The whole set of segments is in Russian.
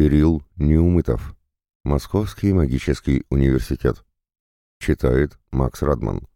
Кирилл Неумытов. Московский магический университет. Читает Макс Радман.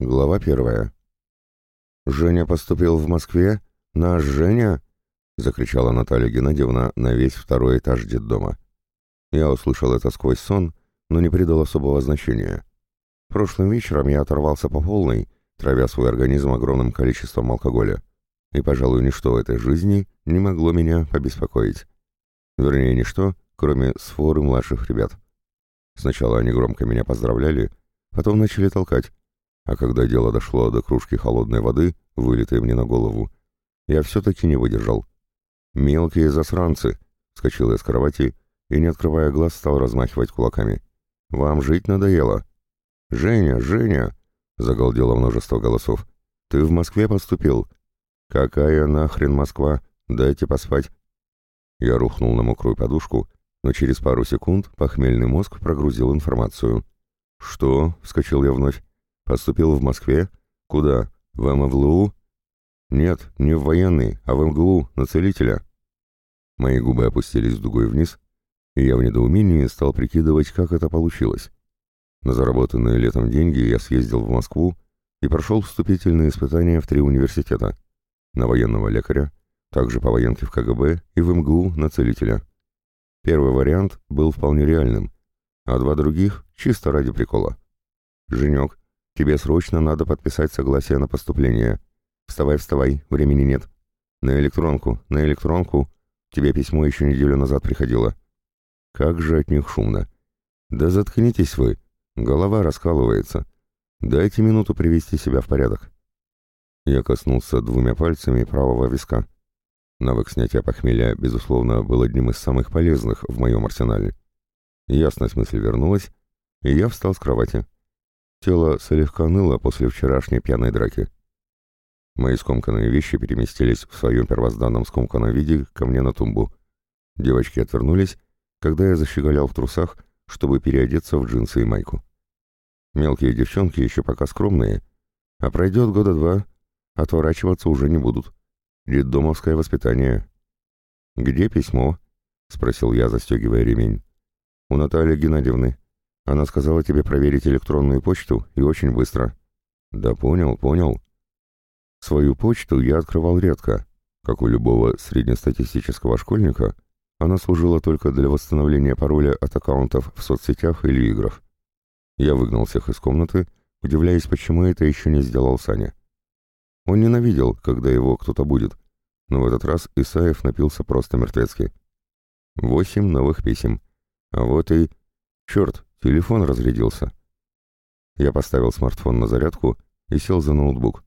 Глава первая. «Женя поступил в Москве? Наш Женя?» — закричала Наталья Геннадьевна на весь второй этаж детдома. Я услышал это сквозь сон, но не придал особого значения. Прошлым вечером я оторвался по полной, травя свой организм огромным количеством алкоголя. И, пожалуй, ничто в этой жизни не могло меня побеспокоить. Вернее, ничто, кроме сфоры младших ребят. Сначала они громко меня поздравляли, потом начали толкать, а когда дело дошло до кружки холодной воды, вылитой мне на голову, я все-таки не выдержал. «Мелкие засранцы!» — вскочил я с кровати и, не открывая глаз, стал размахивать кулаками. «Вам жить надоело!» «Женя, Женя!» — загалдело множество голосов. «Ты в Москве поступил?» «Какая нахрен Москва? Дайте поспать!» Я рухнул на мокрую подушку, но через пару секунд похмельный мозг прогрузил информацию. «Что?» — вскочил я вновь. Поступил в Москве? Куда? В МВЛУ? Нет, не в военный, а в МГУ, на целителя. Мои губы опустились дугой вниз, и я в недоумении стал прикидывать, как это получилось. На заработанные летом деньги я съездил в Москву и прошел вступительные испытания в три университета. На военного лекаря, также по военке в КГБ и в МГУ на целителя. Первый вариант был вполне реальным, а два других — чисто ради прикола. «Женек, Тебе срочно надо подписать согласие на поступление. Вставай, вставай, времени нет. На электронку, на электронку. Тебе письмо еще неделю назад приходило. Как же от них шумно. Да заткнитесь вы. Голова раскалывается. Дайте минуту привести себя в порядок. Я коснулся двумя пальцами правого виска. Навык снятия похмелья, безусловно, был одним из самых полезных в моем арсенале. Ясность мысли вернулась, и я встал с кровати. Тело слегка ныло после вчерашней пьяной драки. Мои скомканные вещи переместились в своем первозданном скомканном виде ко мне на тумбу. Девочки отвернулись, когда я защеголял в трусах, чтобы переодеться в джинсы и майку. Мелкие девчонки еще пока скромные, а пройдет года два, отворачиваться уже не будут. Детдомовское воспитание. «Где письмо?» — спросил я, застегивая ремень. «У Натальи Геннадьевны», она сказала тебе проверить электронную почту, и очень быстро. Да понял, понял. Свою почту я открывал редко. Как у любого среднестатистического школьника, она служила только для восстановления пароля от аккаунтов в соцсетях или играх. Я выгнал всех из комнаты, удивляясь, почему это еще не сделал Саня. Он ненавидел, когда его кто-то будет, но в этот раз Исаев напился просто мертвецки. Восемь новых писем. А вот и... Черт, Телефон разрядился. Я поставил смартфон на зарядку и сел за ноутбук.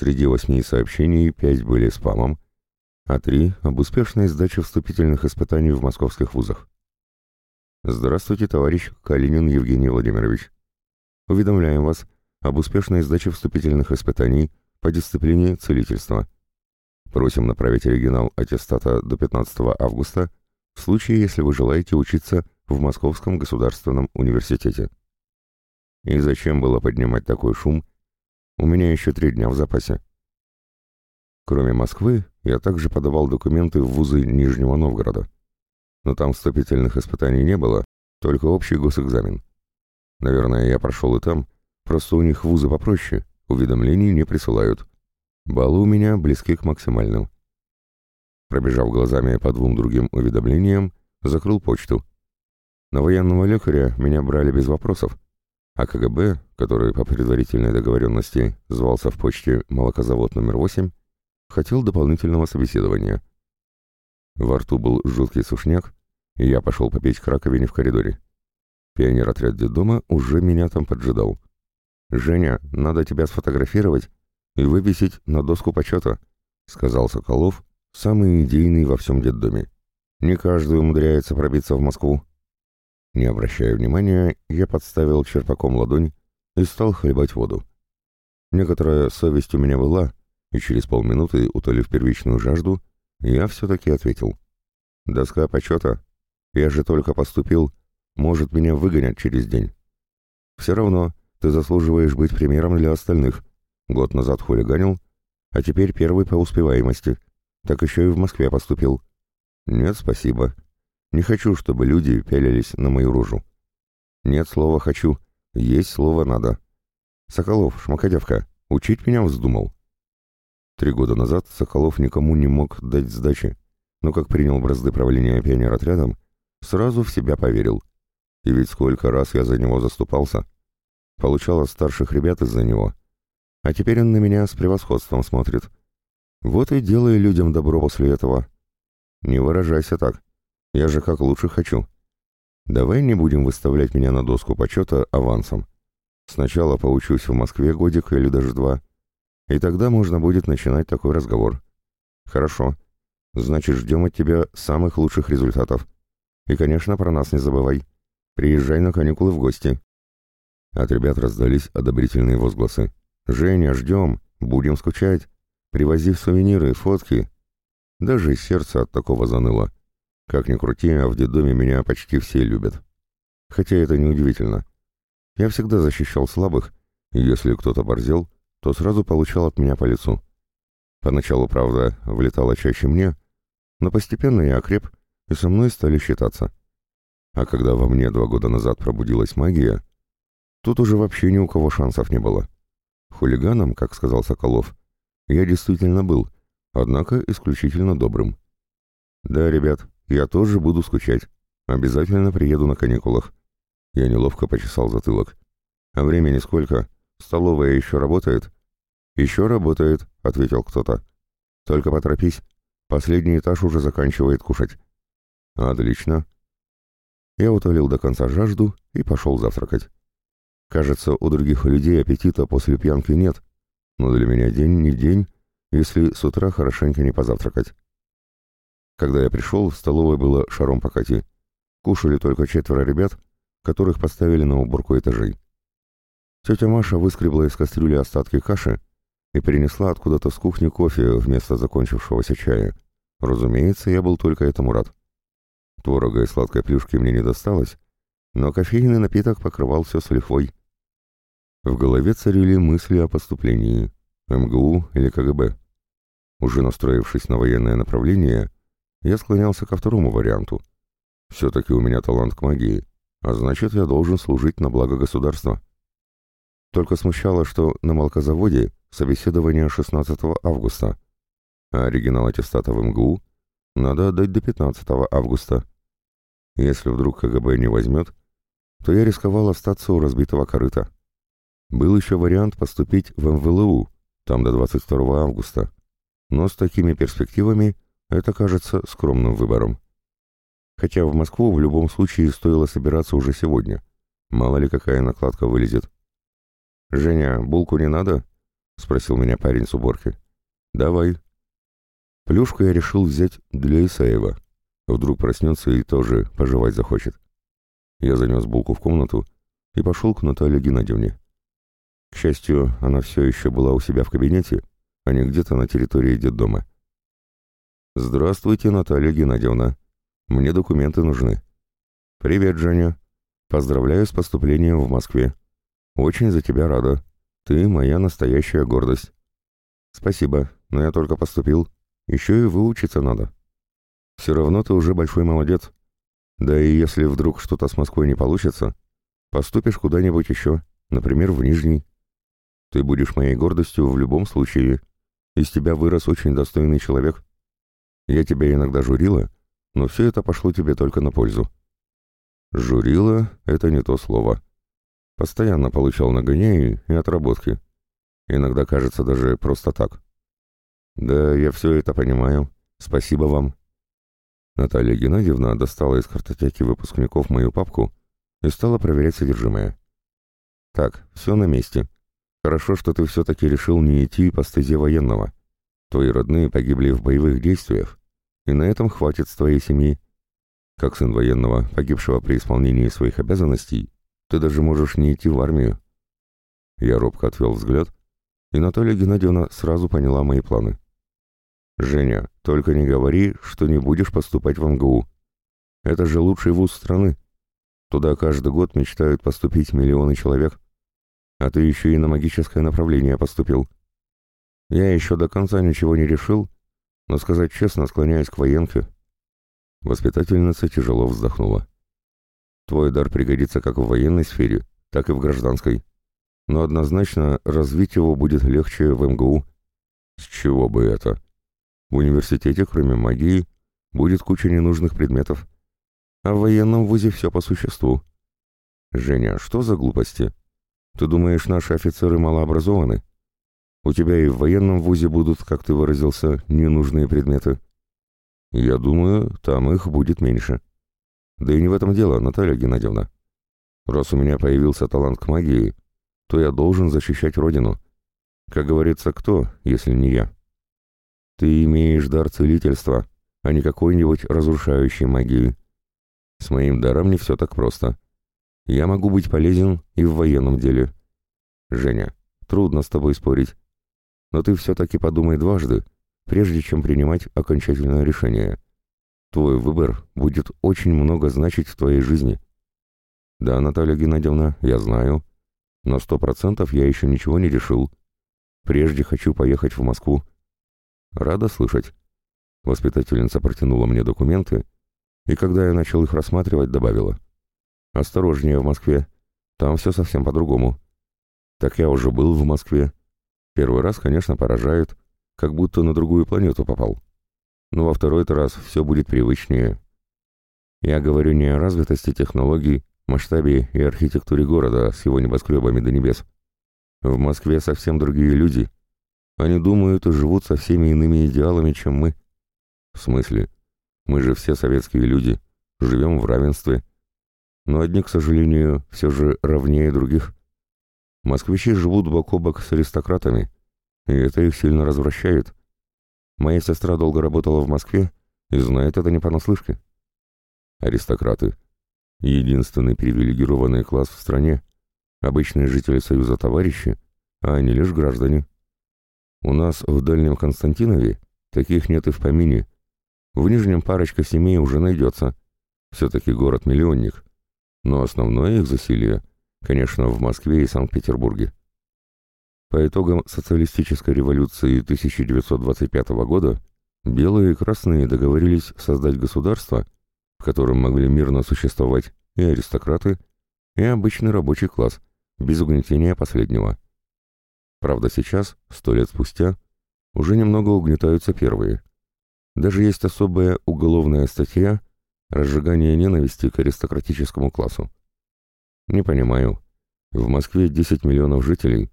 Среди восьми сообщений пять были спамом, а три — об успешной сдаче вступительных испытаний в московских вузах. Здравствуйте, товарищ Калинин Евгений Владимирович. Уведомляем вас об успешной сдаче вступительных испытаний по дисциплине целительства. Просим направить оригинал аттестата до 15 августа в случае, если вы желаете учиться в Московском государственном университете. И зачем было поднимать такой шум? У меня еще три дня в запасе. Кроме Москвы, я также подавал документы в вузы Нижнего Новгорода. Но там вступительных испытаний не было, только общий госэкзамен. Наверное, я прошел и там, просто у них вузы попроще, уведомлений не присылают. Баллы у меня близки к максимальным. Пробежав глазами по двум другим уведомлениям, закрыл почту. На военного лекаря меня брали без вопросов, а КГБ, который по предварительной договоренности звался в почте «Молокозавод номер 8», хотел дополнительного собеседования. Во рту был жуткий сушняк, и я пошел попить к раковине в коридоре. Пионер-отряд детдома уже меня там поджидал. «Женя, надо тебя сфотографировать и вывесить на доску почета», — сказал Соколов, самый идейный во всем детдоме. «Не каждый умудряется пробиться в Москву». Не обращая внимания, я подставил черпаком ладонь и стал хлебать воду. Некоторая совесть у меня была, и через полминуты, утолив первичную жажду, Я все-таки ответил. «Доска почета? Я же только поступил. Может, меня выгонят через день». «Все равно ты заслуживаешь быть примером для остальных. Год назад хулиганил, а теперь первый по успеваемости. Так еще и в Москве поступил». «Нет, спасибо. Не хочу, чтобы люди пялились на мою рожу». «Нет слова «хочу», есть слово «надо». Соколов, шмакодявка, учить меня вздумал». Три года назад Соколов никому не мог дать сдачи, но как принял бразды правления пионер-отрядом, сразу в себя поверил. И ведь сколько раз я за него заступался. Получал от старших ребят из-за него. А теперь он на меня с превосходством смотрит. Вот и делаю людям добро после этого. Не выражайся так. Я же как лучше хочу. Давай не будем выставлять меня на доску почета авансом. Сначала поучусь в Москве годик или даже два, и тогда можно будет начинать такой разговор. Хорошо. Значит, ждем от тебя самых лучших результатов. И, конечно, про нас не забывай. Приезжай на каникулы в гости. От ребят раздались одобрительные возгласы. «Женя, ждем! Будем скучать! Привози сувениры, фотки!» Даже сердце от такого заныло. Как ни крути, а в детдоме меня почти все любят. Хотя это неудивительно. Я всегда защищал слабых, и если кто-то борзел, то сразу получал от меня по лицу. Поначалу, правда, влетало чаще мне, но постепенно я окреп, и со мной стали считаться. А когда во мне два года назад пробудилась магия, тут уже вообще ни у кого шансов не было. Хулиганом, как сказал Соколов, я действительно был, однако исключительно добрым. Да, ребят, я тоже буду скучать. Обязательно приеду на каникулах. Я неловко почесал затылок. А времени сколько? Столовая еще работает?» «Еще работает», — ответил кто-то. «Только поторопись. Последний этаж уже заканчивает кушать». «Отлично». Я утолил до конца жажду и пошел завтракать. Кажется, у других людей аппетита после пьянки нет, но для меня день не день, если с утра хорошенько не позавтракать. Когда я пришел, в столовой было шаром покати. Кушали только четверо ребят, которых поставили на уборку этажей. Тетя Маша выскребла из кастрюли остатки каши и принесла откуда-то с кухни кофе вместо закончившегося чая. Разумеется, я был только этому рад. Творога и сладкой плюшки мне не досталось, но кофейный напиток покрывал все с лихвой. В голове царили мысли о поступлении, МГУ или КГБ. Уже настроившись на военное направление, я склонялся ко второму варианту. Все-таки у меня талант к магии, а значит, я должен служить на благо государства. Только смущало, что на молокозаводе собеседование 16 августа, а оригинал аттестата в МГУ надо отдать до 15 августа. Если вдруг КГБ не возьмет, то я рисковал остаться у разбитого корыта. Был еще вариант поступить в МВЛУ, там до 22 августа, но с такими перспективами это кажется скромным выбором. Хотя в Москву в любом случае стоило собираться уже сегодня. Мало ли какая накладка вылезет. «Женя, булку не надо?» — спросил меня парень с уборки. «Давай». Плюшку я решил взять для Исаева. Вдруг проснется и тоже пожевать захочет. Я занес булку в комнату и пошел к Наталье Геннадьевне. К счастью, она все еще была у себя в кабинете, а не где-то на территории детдома. «Здравствуйте, Наталья Геннадьевна. Мне документы нужны». «Привет, Женя. Поздравляю с поступлением в Москве. «Очень за тебя рада. Ты моя настоящая гордость». «Спасибо, но я только поступил. Еще и выучиться надо». «Все равно ты уже большой молодец. Да и если вдруг что-то с Москвой не получится, поступишь куда-нибудь еще, например, в Нижний. Ты будешь моей гордостью в любом случае. Из тебя вырос очень достойный человек. Я тебя иногда журила, но все это пошло тебе только на пользу». «Журила — это не то слово». Постоянно получал нагоняи и отработки. Иногда кажется даже просто так. Да, я все это понимаю. Спасибо вам. Наталья Геннадьевна достала из картотеки выпускников мою папку и стала проверять содержимое. Так, все на месте. Хорошо, что ты все-таки решил не идти по стезе военного. Твои родные погибли в боевых действиях, и на этом хватит с твоей семьи. Как сын военного, погибшего при исполнении своих обязанностей, ты даже можешь не идти в армию». Я робко отвел взгляд, и Наталья Геннадьевна сразу поняла мои планы. «Женя, только не говори, что не будешь поступать в МГУ. Это же лучший вуз страны. Туда каждый год мечтают поступить миллионы человек. А ты еще и на магическое направление поступил. Я еще до конца ничего не решил, но, сказать честно, склоняюсь к военке». Воспитательница тяжело вздохнула. «Твой дар пригодится как в военной сфере, так и в гражданской. Но однозначно развить его будет легче в МГУ». «С чего бы это?» В университете, кроме магии, будет куча ненужных предметов. А в военном вузе все по существу. Женя, что за глупости? Ты думаешь, наши офицеры малообразованы? У тебя и в военном вузе будут, как ты выразился, ненужные предметы. Я думаю, там их будет меньше. Да и не в этом дело, Наталья Геннадьевна. Раз у меня появился талант к магии, то я должен защищать Родину. Как говорится, кто, если не я? Ты имеешь дар целительства, а не какой-нибудь разрушающей магии. С моим даром не все так просто. Я могу быть полезен и в военном деле. Женя, трудно с тобой спорить. Но ты все-таки подумай дважды, прежде чем принимать окончательное решение. Твой выбор будет очень много значить в твоей жизни. Да, Наталья Геннадьевна, я знаю. Но сто процентов я еще ничего не решил. Прежде хочу поехать в Москву, «Рада слышать». Воспитательница протянула мне документы, и когда я начал их рассматривать, добавила. «Осторожнее в Москве. Там все совсем по-другому». «Так я уже был в Москве. Первый раз, конечно, поражает, как будто на другую планету попал. Но во второй-то раз все будет привычнее. Я говорю не о развитости технологий, масштабе и архитектуре города с его небоскребами до небес. В Москве совсем другие люди» Они думают и живут со всеми иными идеалами, чем мы. В смысле? Мы же все советские люди, живем в равенстве. Но одни, к сожалению, все же равнее других. Москвичи живут бок о бок с аристократами, и это их сильно развращает. Моя сестра долго работала в Москве и знает это не понаслышке. Аристократы. Единственный привилегированный класс в стране. Обычные жители Союза товарищи, а они лишь граждане. У нас в Дальнем Константинове таких нет и в помине. В Нижнем парочка семей уже найдется. Все-таки город-миллионник. Но основное их засилие, конечно, в Москве и Санкт-Петербурге. По итогам социалистической революции 1925 года белые и красные договорились создать государство, в котором могли мирно существовать и аристократы, и обычный рабочий класс, без угнетения последнего. Правда, сейчас, сто лет спустя, уже немного угнетаются первые. Даже есть особая уголовная статья «Разжигание ненависти к аристократическому классу». Не понимаю. В Москве 10 миллионов жителей,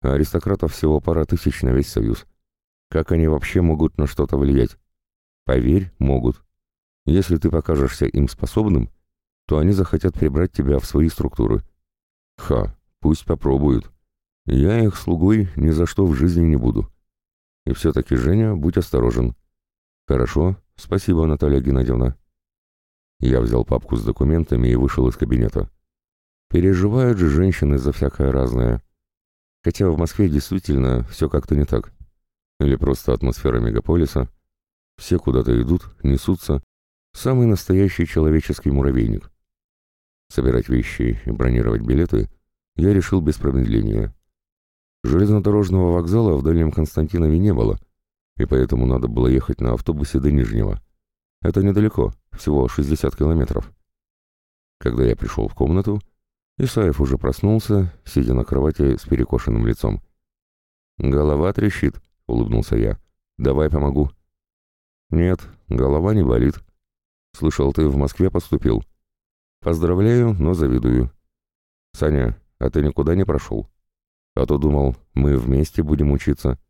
а аристократов всего пара тысяч на весь Союз. Как они вообще могут на что-то влиять? Поверь, могут. Если ты покажешься им способным, то они захотят прибрать тебя в свои структуры. Ха, пусть попробуют. Я их слугой ни за что в жизни не буду. И все-таки, Женя, будь осторожен. Хорошо, спасибо, Наталья Геннадьевна. Я взял папку с документами и вышел из кабинета. Переживают же женщины за всякое разное. Хотя в Москве действительно все как-то не так. Или просто атмосфера мегаполиса. Все куда-то идут, несутся. Самый настоящий человеческий муравейник. Собирать вещи и бронировать билеты я решил без промедления. Железнодорожного вокзала в Дальнем Константинове не было, и поэтому надо было ехать на автобусе до Нижнего. Это недалеко, всего 60 километров. Когда я пришел в комнату, Исаев уже проснулся, сидя на кровати с перекошенным лицом. «Голова трещит», — улыбнулся я. «Давай помогу». «Нет, голова не болит. Слышал, ты в Москве поступил. Поздравляю, но завидую. Саня, а ты никуда не прошел?» А то думал, мы вместе будем учиться.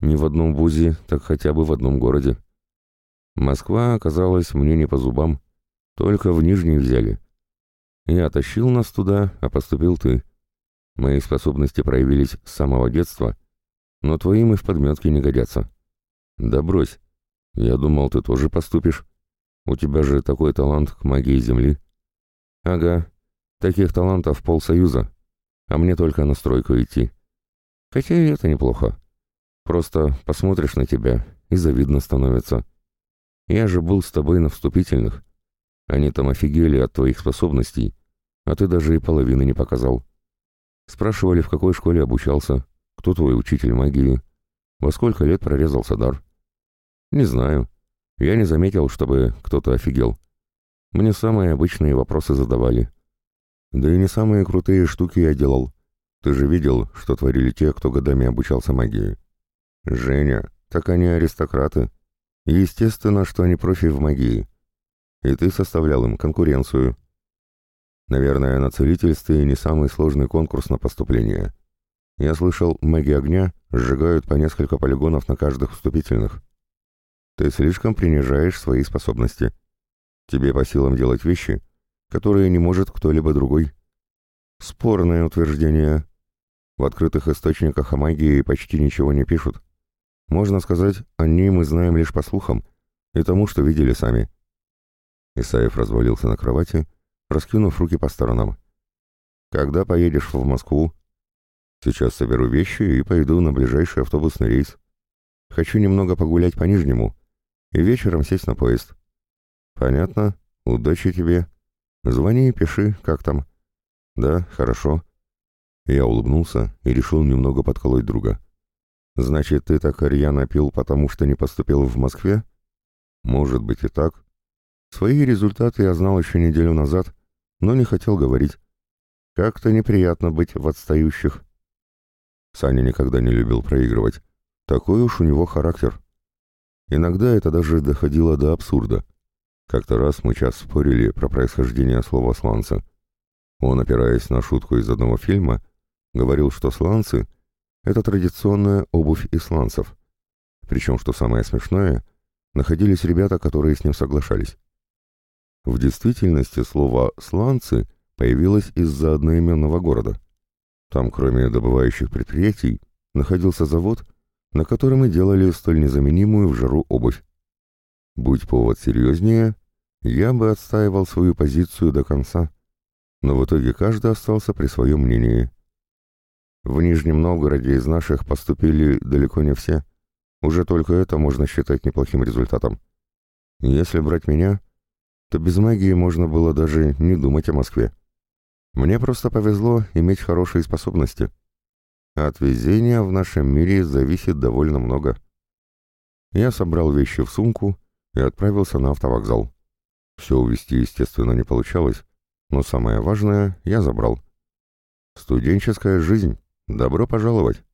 Не в одном вузе, так хотя бы в одном городе. Москва оказалась мне не по зубам. Только в Нижний взяли. Я тащил нас туда, а поступил ты. Мои способности проявились с самого детства, но твоим и в подметке не годятся. Да брось. Я думал, ты тоже поступишь. У тебя же такой талант к магии Земли. Ага, таких талантов полсоюза а мне только на стройку идти. Хотя и это неплохо. Просто посмотришь на тебя, и завидно становится. Я же был с тобой на вступительных. Они там офигели от твоих способностей, а ты даже и половины не показал. Спрашивали, в какой школе обучался, кто твой учитель магии, во сколько лет прорезался дар. Не знаю. Я не заметил, чтобы кто-то офигел. Мне самые обычные вопросы задавали. Да и не самые крутые штуки я делал. Ты же видел, что творили те, кто годами обучался магии. Женя, так они аристократы. Естественно, что они профи в магии. И ты составлял им конкуренцию. Наверное, на целительстве не самый сложный конкурс на поступление. Я слышал, маги огня сжигают по несколько полигонов на каждых вступительных. Ты слишком принижаешь свои способности. Тебе по силам делать вещи, которые не может кто-либо другой. Спорное утверждение. В открытых источниках о магии почти ничего не пишут. Можно сказать, о ней мы знаем лишь по слухам и тому, что видели сами. Исаев развалился на кровати, раскинув руки по сторонам. «Когда поедешь в Москву?» «Сейчас соберу вещи и пойду на ближайший автобусный рейс. Хочу немного погулять по Нижнему и вечером сесть на поезд». «Понятно. Удачи тебе. Звони и пиши, как там». «Да, хорошо». Я улыбнулся и решил немного подколоть друга. «Значит, ты так рьяно пил, потому что не поступил в Москве?» «Может быть и так. Свои результаты я знал еще неделю назад, но не хотел говорить. Как-то неприятно быть в отстающих». Саня никогда не любил проигрывать. Такой уж у него характер. Иногда это даже доходило до абсурда. Как-то раз мы час спорили про происхождение слова «сланца». Он, опираясь на шутку из одного фильма, говорил, что сланцы — это традиционная обувь исландцев. Причем, что самое смешное, находились ребята, которые с ним соглашались. В действительности слово «сланцы» появилось из-за одноименного города. Там, кроме добывающих предприятий, находился завод, на котором и делали столь незаменимую в жару обувь. Будь повод серьезнее, я бы отстаивал свою позицию до конца, но в итоге каждый остался при своем мнении. В Нижнем Новгороде из наших поступили далеко не все. Уже только это можно считать неплохим результатом. Если брать меня, то без магии можно было даже не думать о Москве. Мне просто повезло иметь хорошие способности. От везения в нашем мире зависит довольно много. Я собрал вещи в сумку и отправился на автовокзал. Все увезти, естественно, не получалось, но самое важное я забрал. Студенческая жизнь. Добро пожаловать!